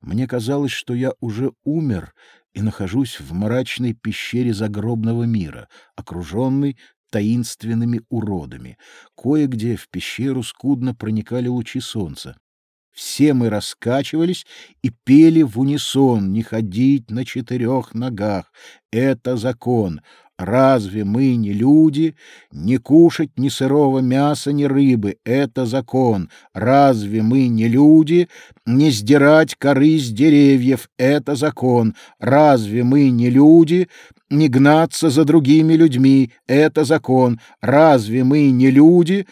Мне казалось, что я уже умер и нахожусь в мрачной пещере загробного мира, окруженный таинственными уродами. Кое-где в пещеру скудно проникали лучи солнца. Все мы раскачивались и пели в унисон «Не ходить на четырех ногах» — это закон. Разве мы не люди? Не кушать ни сырого мяса, ни рыбы — это закон. Разве мы не люди? Не сдирать коры с деревьев — это закон. Разве мы не люди? Не гнаться за другими людьми — это закон. Разве мы не люди?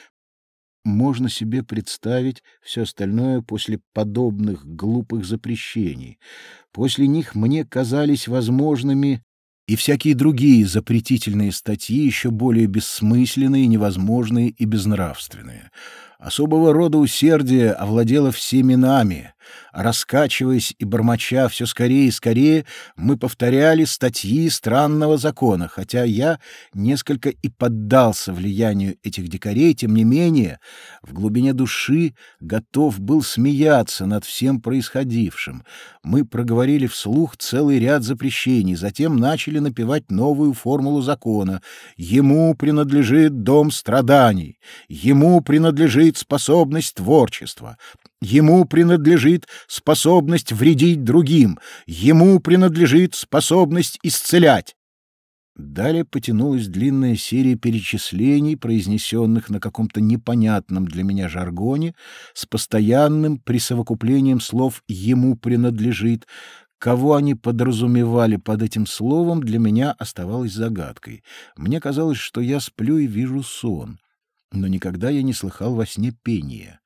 Можно себе представить все остальное после подобных глупых запрещений. После них мне казались возможными и всякие другие запретительные статьи, еще более бессмысленные, невозможные и безнравственные. Особого рода усердие овладело всеми нами. Раскачиваясь и бормоча все скорее и скорее, мы повторяли статьи странного закона, хотя я несколько и поддался влиянию этих дикарей, тем не менее, в глубине души готов был смеяться над всем происходившим. Мы проговорили вслух целый ряд запрещений, затем начали напевать новую формулу закона. Ему принадлежит дом страданий, ему принадлежит способность творчества, ему принадлежит способность вредить другим, ему принадлежит способность исцелять. Далее потянулась длинная серия перечислений, произнесенных на каком-то непонятном для меня жаргоне, с постоянным присовокуплением слов «ему принадлежит». Кого они подразумевали под этим словом, для меня оставалось загадкой. Мне казалось, что я сплю и вижу сон но никогда я не слыхал во сне пения.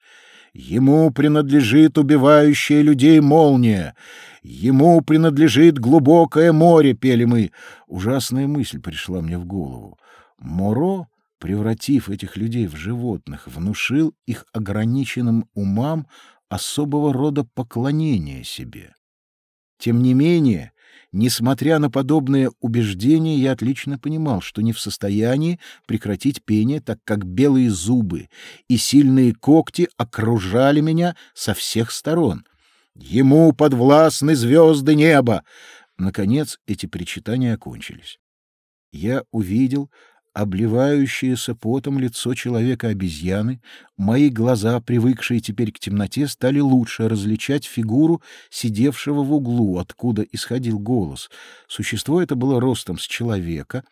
Ему принадлежит убивающая людей молния. Ему принадлежит глубокое море, пели мы. Ужасная мысль пришла мне в голову. Моро, превратив этих людей в животных, внушил их ограниченным умам особого рода поклонение себе. Тем не менее, Несмотря на подобное убеждение, я отлично понимал, что не в состоянии прекратить пение, так как белые зубы и сильные когти окружали меня со всех сторон. Ему подвластны звезды неба. Наконец эти причитания окончились. Я увидел, обливающееся потом лицо человека-обезьяны, мои глаза, привыкшие теперь к темноте, стали лучше различать фигуру сидевшего в углу, откуда исходил голос. Существо это было ростом с человека,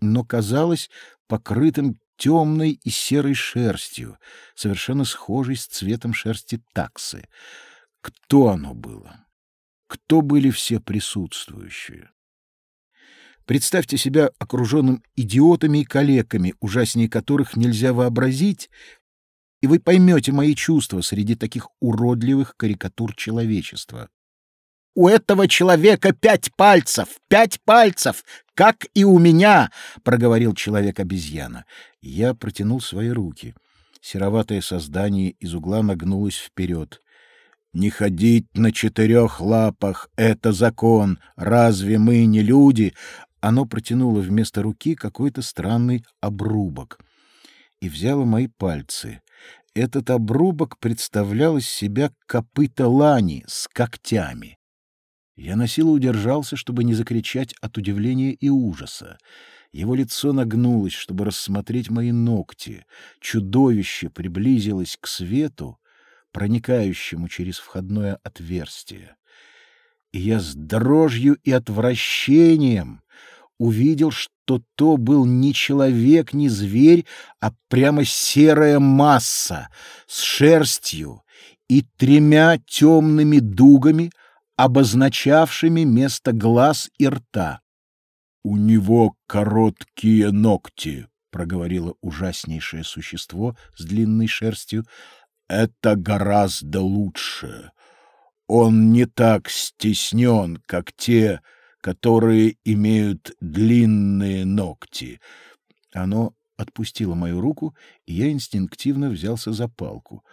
но казалось покрытым темной и серой шерстью, совершенно схожей с цветом шерсти таксы. Кто оно было? Кто были все присутствующие? Представьте себя окруженным идиотами и калеками, ужаснее которых нельзя вообразить, и вы поймете мои чувства среди таких уродливых карикатур человечества. «У этого человека пять пальцев! Пять пальцев! Как и у меня!» — проговорил человек-обезьяна. Я протянул свои руки. Сероватое создание из угла нагнулось вперед. «Не ходить на четырех лапах — это закон. Разве мы не люди? Оно протянуло вместо руки какой-то странный обрубок и взяло мои пальцы. Этот обрубок представлял из себя копыта лани с когтями. Я на силу удержался, чтобы не закричать от удивления и ужаса. Его лицо нагнулось, чтобы рассмотреть мои ногти. Чудовище приблизилось к свету, проникающему через входное отверстие. И я с дрожью и отвращением увидел, что то был не человек, не зверь, а прямо серая масса с шерстью и тремя темными дугами, обозначавшими место глаз и рта. «У него короткие ногти», — проговорило ужаснейшее существо с длинной шерстью. «Это гораздо лучше. Он не так стеснен, как те, которые имеют длинные ногти. Оно отпустило мою руку, и я инстинктивно взялся за палку.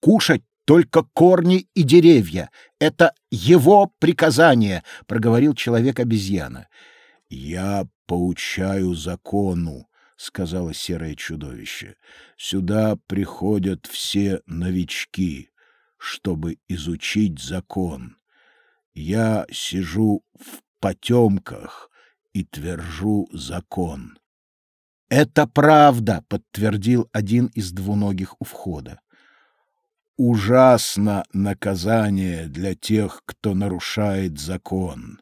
Кушать только корни и деревья. Это его приказание, проговорил человек-обезьяна. Я поучаю закону, сказала серое чудовище. Сюда приходят все новички, чтобы изучить закон. Я сижу в потемках и твержу закон. Это правда, подтвердил один из двуногих у входа. Ужасно наказание для тех, кто нарушает закон.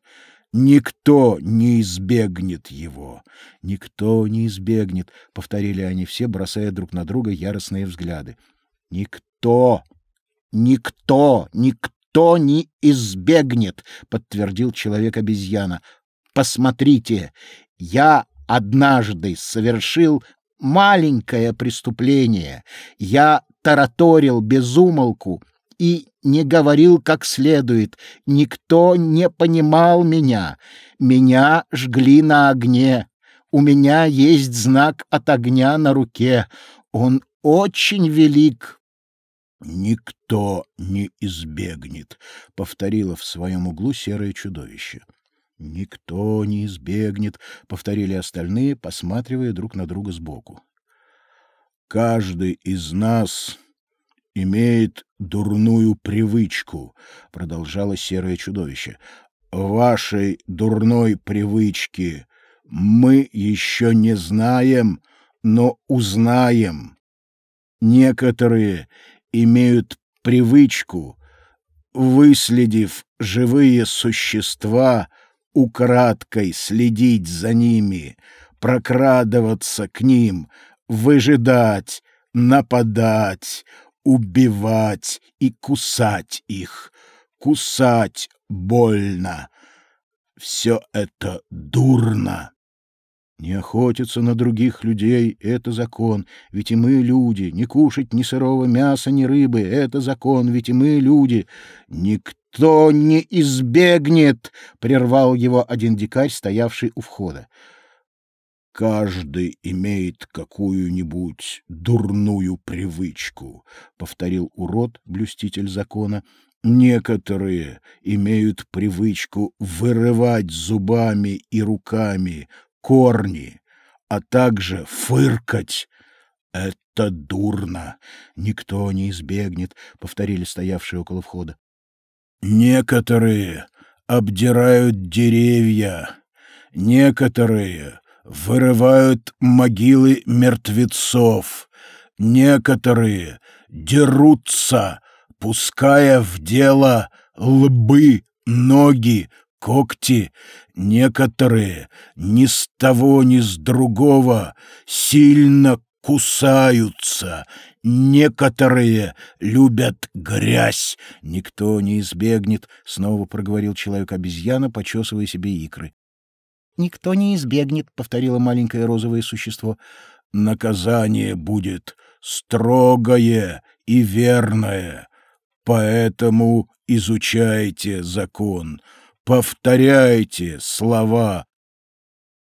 Никто не избегнет его. Никто не избегнет, повторили они все, бросая друг на друга яростные взгляды. Никто, никто, никто не избегнет, подтвердил человек-обезьяна. Посмотрите, я однажды совершил маленькое преступление. Я тараторил без умолку и не говорил как следует. Никто не понимал меня. Меня жгли на огне. У меня есть знак от огня на руке. Он очень велик. Никто не избегнет, повторило в своем углу серое чудовище. Никто не избегнет, повторили остальные, посматривая друг на друга сбоку. Каждый из нас имеет дурную привычку, продолжало серое чудовище. Вашей дурной привычки мы еще не знаем, но узнаем. Некоторые имеют привычку, выследив живые существа, украдкой следить за ними, прокрадываться к ним, выжидать, нападать, убивать и кусать их. Кусать больно. Все это дурно. Не охотиться на других людей — это закон, ведь и мы люди. Не кушать ни сырого мяса, ни рыбы — это закон, ведь и мы люди. Никто не избегнет, — прервал его один дикарь, стоявший у входа. Каждый имеет какую-нибудь дурную привычку, — повторил урод, блюститель закона. Некоторые имеют привычку вырывать зубами и руками корни, а также фыркать. Это дурно. Никто не избегнет, повторили стоявшие около входа. Некоторые обдирают деревья, некоторые вырывают могилы мертвецов, некоторые дерутся, пуская в дело лбы, ноги, когти, некоторые ни с того ни с другого сильно кусаются, некоторые любят грязь. Никто не избегнет, снова проговорил человек-обезьяна, почесывая себе икры. Никто не избегнет, повторило маленькое розовое существо. Наказание будет строгое и верное. Поэтому изучайте закон повторяйте слова